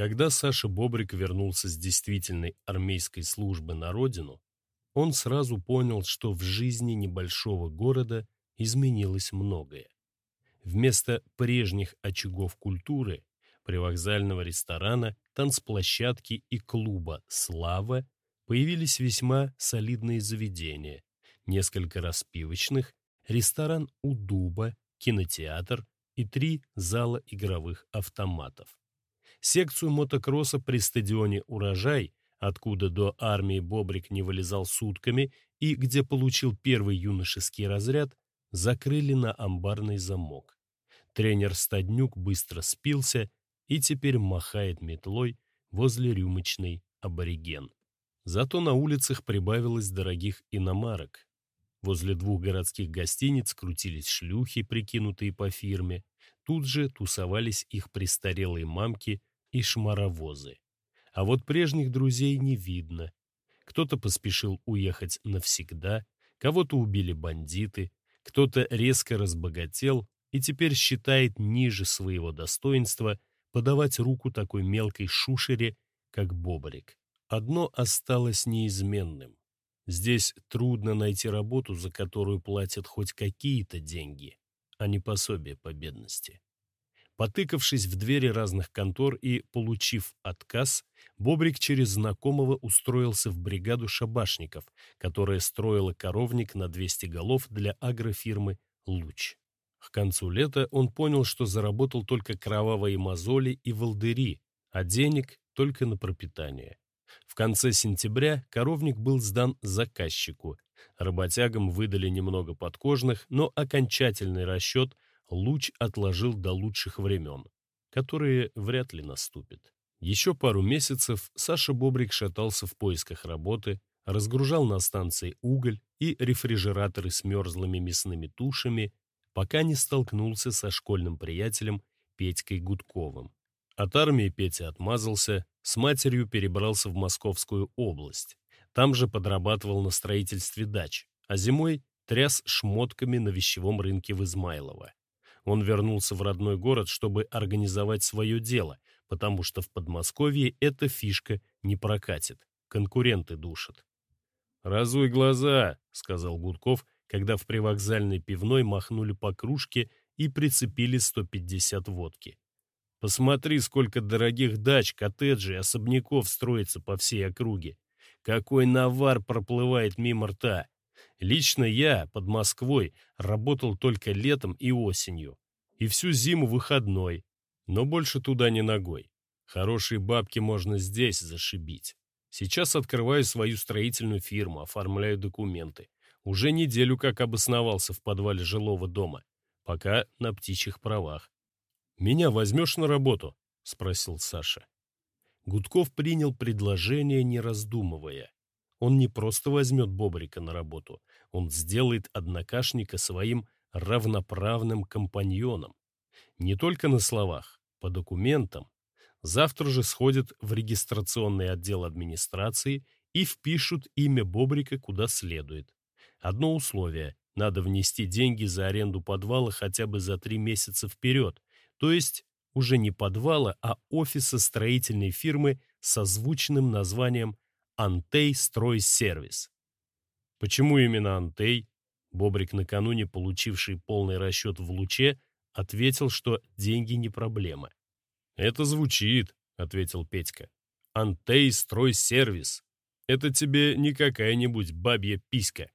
Когда Саша Бобрик вернулся с действительной армейской службы на родину, он сразу понял, что в жизни небольшого города изменилось многое. Вместо прежних очагов культуры, привокзального ресторана, танцплощадки и клуба «Слава» появились весьма солидные заведения, несколько распивочных, ресторан у дуба, кинотеатр и три зала игровых автоматов. Секцию мотокросса при стадионе «Урожай», откуда до армии Бобрик не вылезал сутками и где получил первый юношеский разряд, закрыли на амбарный замок. Тренер Стаднюк быстро спился и теперь махает метлой возле рюмочной абориген. Зато на улицах прибавилось дорогих иномарок. Возле двух городских гостиниц крутились шлюхи, прикинутые по фирме. Тут же тусовались их престарелые мамки и шмаровозы. А вот прежних друзей не видно. Кто-то поспешил уехать навсегда, кого-то убили бандиты, кто-то резко разбогател и теперь считает ниже своего достоинства подавать руку такой мелкой шушере, как Бобрик. Одно осталось неизменным. Здесь трудно найти работу, за которую платят хоть какие-то деньги, а не пособие по бедности. Потыкавшись в двери разных контор и получив отказ, Бобрик через знакомого устроился в бригаду шабашников, которая строила коровник на 200 голов для агрофирмы «Луч». К концу лета он понял, что заработал только кровавые мозоли и волдыри, а денег только на пропитание. В конце сентября коровник был сдан заказчику. Работягам выдали немного подкожных, но окончательный расчет – луч отложил до лучших времен, которые вряд ли наступят. Еще пару месяцев Саша Бобрик шатался в поисках работы, разгружал на станции уголь и рефрижераторы с мерзлыми мясными тушами, пока не столкнулся со школьным приятелем Петькой Гудковым. От армии Петя отмазался, с матерью перебрался в Московскую область. Там же подрабатывал на строительстве дач, а зимой тряс шмотками на вещевом рынке в Измайлово. Он вернулся в родной город, чтобы организовать свое дело, потому что в Подмосковье эта фишка не прокатит. Конкуренты душат. «Разуй глаза», — сказал Гудков, когда в привокзальной пивной махнули по кружке и прицепили 150 водки. «Посмотри, сколько дорогих дач, коттеджей, особняков строится по всей округе. Какой навар проплывает мимо рта. Лично я под Москвой работал только летом и осенью. И всю зиму выходной, но больше туда не ногой. Хорошие бабки можно здесь зашибить. Сейчас открываю свою строительную фирму, оформляю документы. Уже неделю как обосновался в подвале жилого дома. Пока на птичьих правах. «Меня возьмешь на работу?» — спросил Саша. Гудков принял предложение, не раздумывая. Он не просто возьмет Бобрика на работу, он сделает однокашника своим равноправным компаньоном. Не только на словах, по документам. Завтра же сходят в регистрационный отдел администрации и впишут имя Бобрика куда следует. Одно условие – надо внести деньги за аренду подвала хотя бы за три месяца вперед, то есть уже не подвала, а офиса строительной фирмы со звучным названием «Антей Стройсервис». Почему именно Антей? Бобрик, накануне получивший полный расчет в луче, ответил, что деньги не проблема. «Это звучит», — ответил Петька. «Антей Стройсервис. Это тебе не какая-нибудь бабья писька.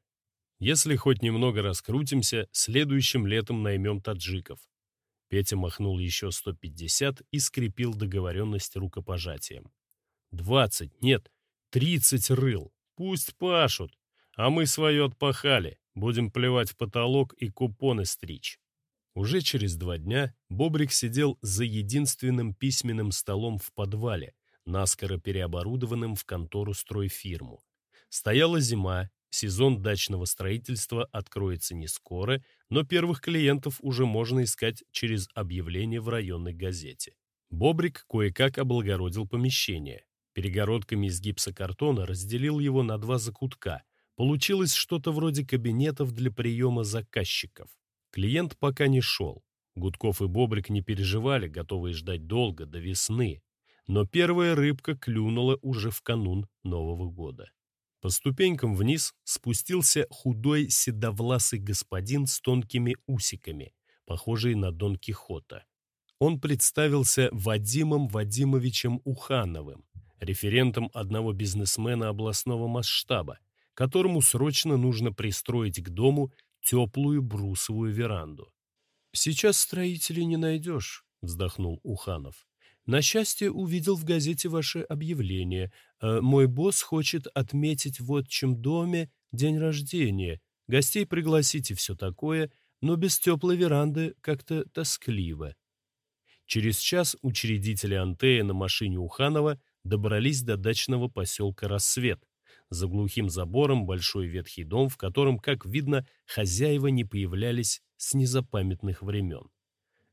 Если хоть немного раскрутимся, следующим летом наймем таджиков». Петя махнул еще 150 и скрепил договоренность рукопожатием. «Двадцать, нет, Тридцать рыл. Пусть пашут. А мы свое отпахали. Будем плевать в потолок и купоны стричь. Уже через два дня Бобрик сидел за единственным письменным столом в подвале, наскоро переоборудованным в контору стройфирму. Стояла зима, сезон дачного строительства откроется не скоро, но первых клиентов уже можно искать через объявление в районной газете. Бобрик кое-как облагородил помещение перегородками из гипсокартона разделил его на два закутка. Получилось что-то вроде кабинетов для приема заказчиков. Клиент пока не шел. Гудков и Бобрик не переживали, готовые ждать долго, до весны. но первая рыбка клюнула уже в канун Нового года. По ступенькам вниз спустился худой седовласый господин с тонкими усиками, похожий на Дон Кихота. Он представился Вадимом Вадимовичем Ухановым, референтом одного бизнесмена областного масштаба, которому срочно нужно пристроить к дому теплую брусовую веранду. «Сейчас строителей не найдешь», — вздохнул Уханов. «На счастье, увидел в газете ваше объявление. Э, мой босс хочет отметить в отчим доме день рождения. Гостей пригласите, все такое, но без теплой веранды как-то тоскливо». Через час учредители Антея на машине Уханова добрались до дачного поселка «Рассвет», за глухим забором большой ветхий дом, в котором, как видно, хозяева не появлялись с незапамятных времен.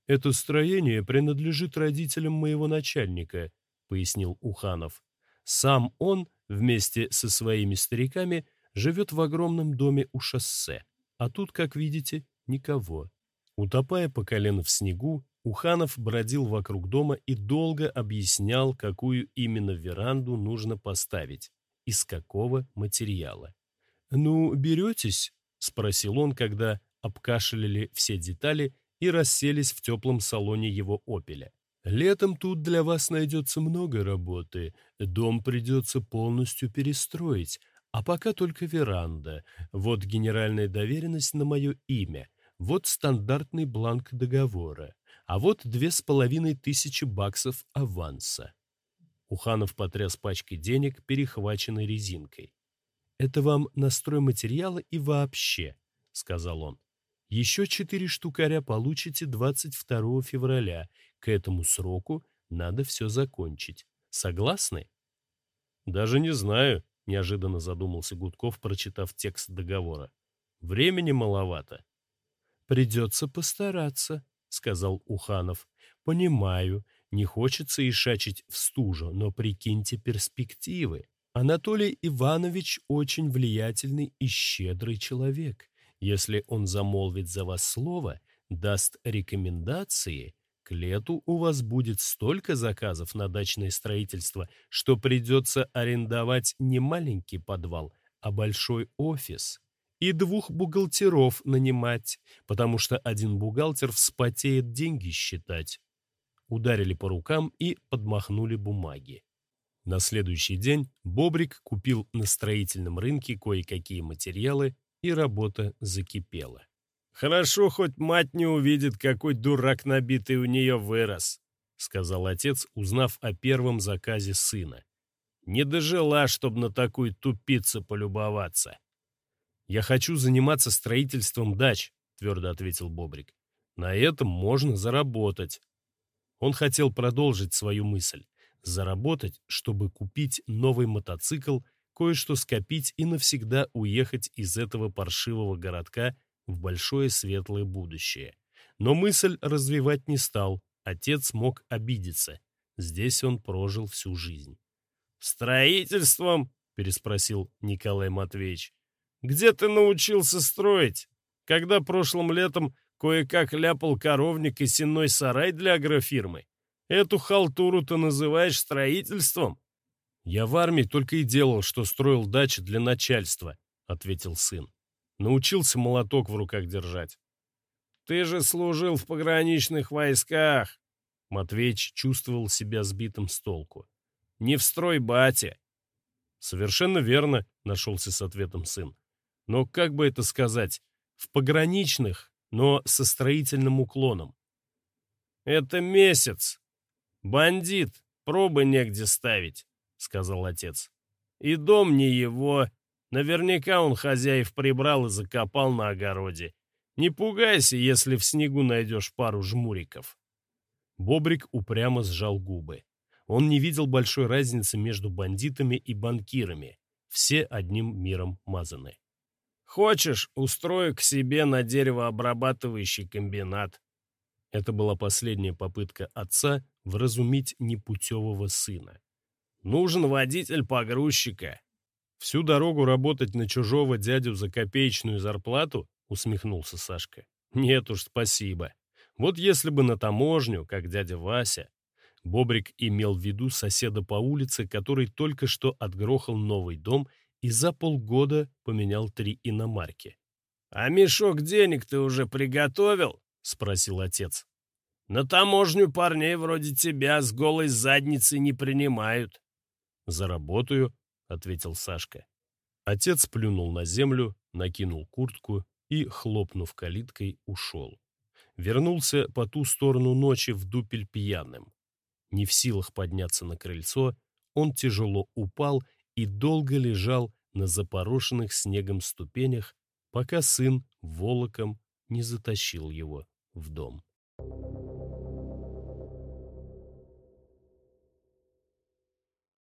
«Это строение принадлежит родителям моего начальника», — пояснил Уханов. «Сам он вместе со своими стариками живет в огромном доме у шоссе, а тут, как видите, никого». Утопая по колено в снегу, Уханов бродил вокруг дома и долго объяснял, какую именно веранду нужно поставить из какого материала. «Ну, беретесь?» — спросил он, когда обкашляли все детали и расселись в теплом салоне его «Опеля». «Летом тут для вас найдется много работы. Дом придется полностью перестроить, а пока только веранда. Вот генеральная доверенность на мое имя, вот стандартный бланк договора, а вот две с половиной тысячи баксов аванса. Уханов потряс пачкой денег, перехваченной резинкой. «Это вам на стройматериалы и вообще», — сказал он. «Еще четыре штукаря получите 22 февраля. К этому сроку надо все закончить. Согласны?» «Даже не знаю», — неожиданно задумался Гудков, прочитав текст договора. «Времени маловато». «Придется постараться», — сказал Уханов. «Понимаю, не хочется ишачить в стужу, но прикиньте перспективы. Анатолий Иванович очень влиятельный и щедрый человек. Если он замолвит за вас слово, даст рекомендации, к лету у вас будет столько заказов на дачное строительство, что придется арендовать не маленький подвал, а большой офис. И двух бухгалтеров нанимать, потому что один бухгалтер вспотеет деньги считать ударили по рукам и подмахнули бумаги. На следующий день Бобрик купил на строительном рынке кое-какие материалы, и работа закипела. «Хорошо, хоть мать не увидит, какой дурак набитый у нее вырос», сказал отец, узнав о первом заказе сына. «Не дожила, чтобы на такую тупицу полюбоваться». «Я хочу заниматься строительством дач», твердо ответил Бобрик. «На этом можно заработать. Он хотел продолжить свою мысль, заработать, чтобы купить новый мотоцикл, кое-что скопить и навсегда уехать из этого паршивого городка в большое светлое будущее. Но мысль развивать не стал, отец мог обидеться. Здесь он прожил всю жизнь. «Строительством?» — переспросил Николай Матвеевич. «Где ты научился строить? Когда прошлым летом Кое-как ляпал коровник и сенной сарай для агрофирмы. Эту халтуру ты называешь строительством? Я в армии только и делал, что строил дачи для начальства, ответил сын. Научился молоток в руках держать. Ты же служил в пограничных войсках. Матвеич чувствовал себя сбитым с толку. Не в строй батя. Совершенно верно, нашелся с ответом сын. Но как бы это сказать, в пограничных но со строительным уклоном. «Это месяц. Бандит, пробы негде ставить», — сказал отец. «И дом не его. Наверняка он хозяев прибрал и закопал на огороде. Не пугайся, если в снегу найдешь пару жмуриков». Бобрик упрямо сжал губы. Он не видел большой разницы между бандитами и банкирами. Все одним миром мазаны. Хочешь, устрою к себе на деревообрабатывающий комбинат. Это была последняя попытка отца вразумить непутевого сына. Нужен водитель погрузчика. Всю дорогу работать на чужого дядю за копеечную зарплату? Усмехнулся Сашка. Нет уж, спасибо. Вот если бы на таможню, как дядя Вася. Бобрик имел в виду соседа по улице, который только что отгрохал новый дом и за полгода поменял три иномарки. «А мешок денег ты уже приготовил?» — спросил отец. «На таможню парней вроде тебя с голой задницей не принимают». «Заработаю», — ответил Сашка. Отец плюнул на землю, накинул куртку и, хлопнув калиткой, ушел. Вернулся по ту сторону ночи в дупель пьяным. Не в силах подняться на крыльцо, он тяжело упал и долго лежал на запорошенных снегом ступенях, пока сын волоком не затащил его в дом. Thank you.